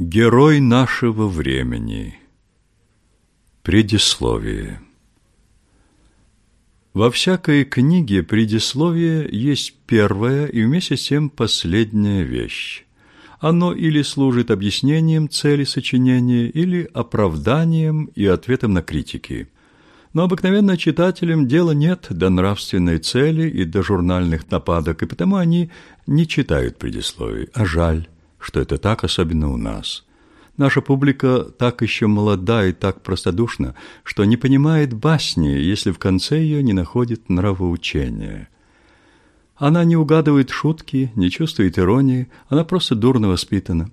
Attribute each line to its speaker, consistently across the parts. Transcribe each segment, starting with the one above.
Speaker 1: Герой нашего времени. Предисловие. Во всякой книге предисловие есть первая и вместе с тем последняя вещь. Оно или служит объяснением цели сочинения, или оправданием и ответом на критики. Но обыкновенно читателям дела нет до нравственной цели и до журнальных нападок, и потому они не читают предисловий, а жаль что это так, особенно у нас. Наша публика так еще молода и так простодушна, что не понимает басни, если в конце ее не находит нравоучения. Она не угадывает шутки, не чувствует иронии, она просто дурно воспитана.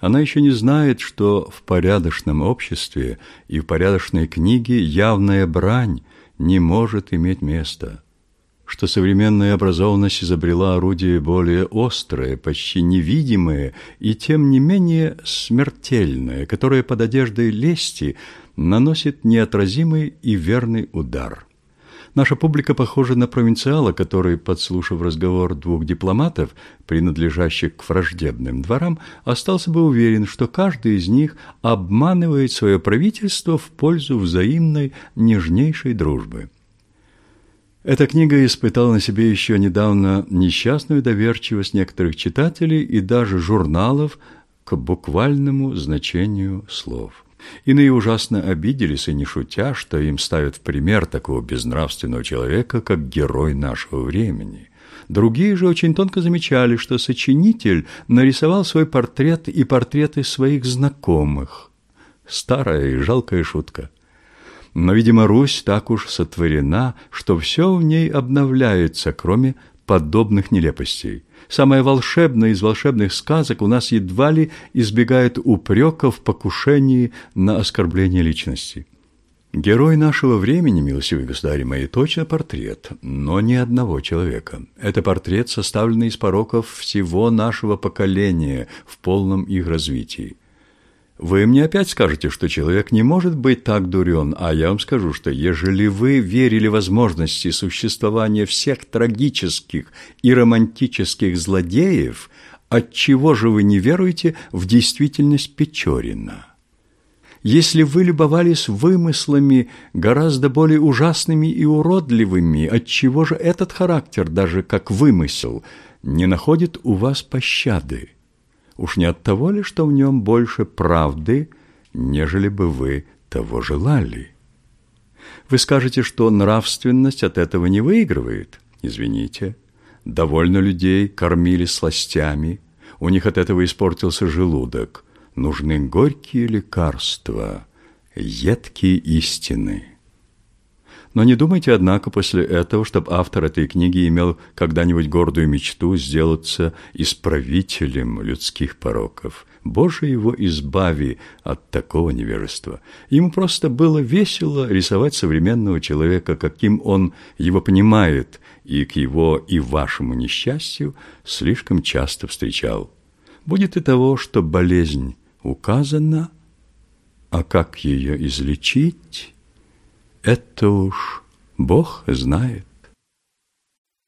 Speaker 1: Она еще не знает, что в порядочном обществе и в порядочной книге явная брань не может иметь места – что современная образованность изобрела орудие более острое, почти невидимое и тем не менее смертельное, которое под одеждой лести наносит неотразимый и верный удар. Наша публика похожа на провинциала, который, подслушав разговор двух дипломатов, принадлежащих к враждебным дворам, остался бы уверен, что каждый из них обманывает свое правительство в пользу взаимной нежнейшей дружбы. Эта книга испытала на себе еще недавно несчастную доверчивость некоторых читателей и даже журналов к буквальному значению слов. Иные ужасно обиделись и не шутя, что им ставят в пример такого безнравственного человека, как герой нашего времени. Другие же очень тонко замечали, что сочинитель нарисовал свой портрет и портреты своих знакомых. Старая и жалкая шутка. Но, видимо, Русь так уж сотворена, что все в ней обновляется, кроме подобных нелепостей. Самое волшебное из волшебных сказок у нас едва ли избегает упреков в покушении на оскорбление личности. Герой нашего времени, милостивый государь мои, точно портрет, но не одного человека. Это портрет, составленный из пороков всего нашего поколения в полном их развитии. Вы мне опять скажете, что человек не может быть так дурен, а я вам скажу, что ежели вы верили возможности существования всех трагических и романтических злодеев, отчего же вы не веруете в действительность Печорина? Если вы любовались вымыслами гораздо более ужасными и уродливыми, отчего же этот характер, даже как вымысел, не находит у вас пощады? Уж не от того ли, что в нем больше правды, нежели бы вы того желали? Вы скажете, что нравственность от этого не выигрывает. Извините. Довольно людей кормили сластями, у них от этого испортился желудок. Нужны горькие лекарства, едкие истины. Но не думайте, однако, после этого, чтобы автор этой книги имел когда-нибудь гордую мечту сделаться исправителем людских пороков. Боже его избави от такого невежества. Ему просто было весело рисовать современного человека, каким он его понимает, и к его и вашему несчастью слишком часто встречал. Будет и того, что болезнь указана, а как ее излечить – это уж Бог знает.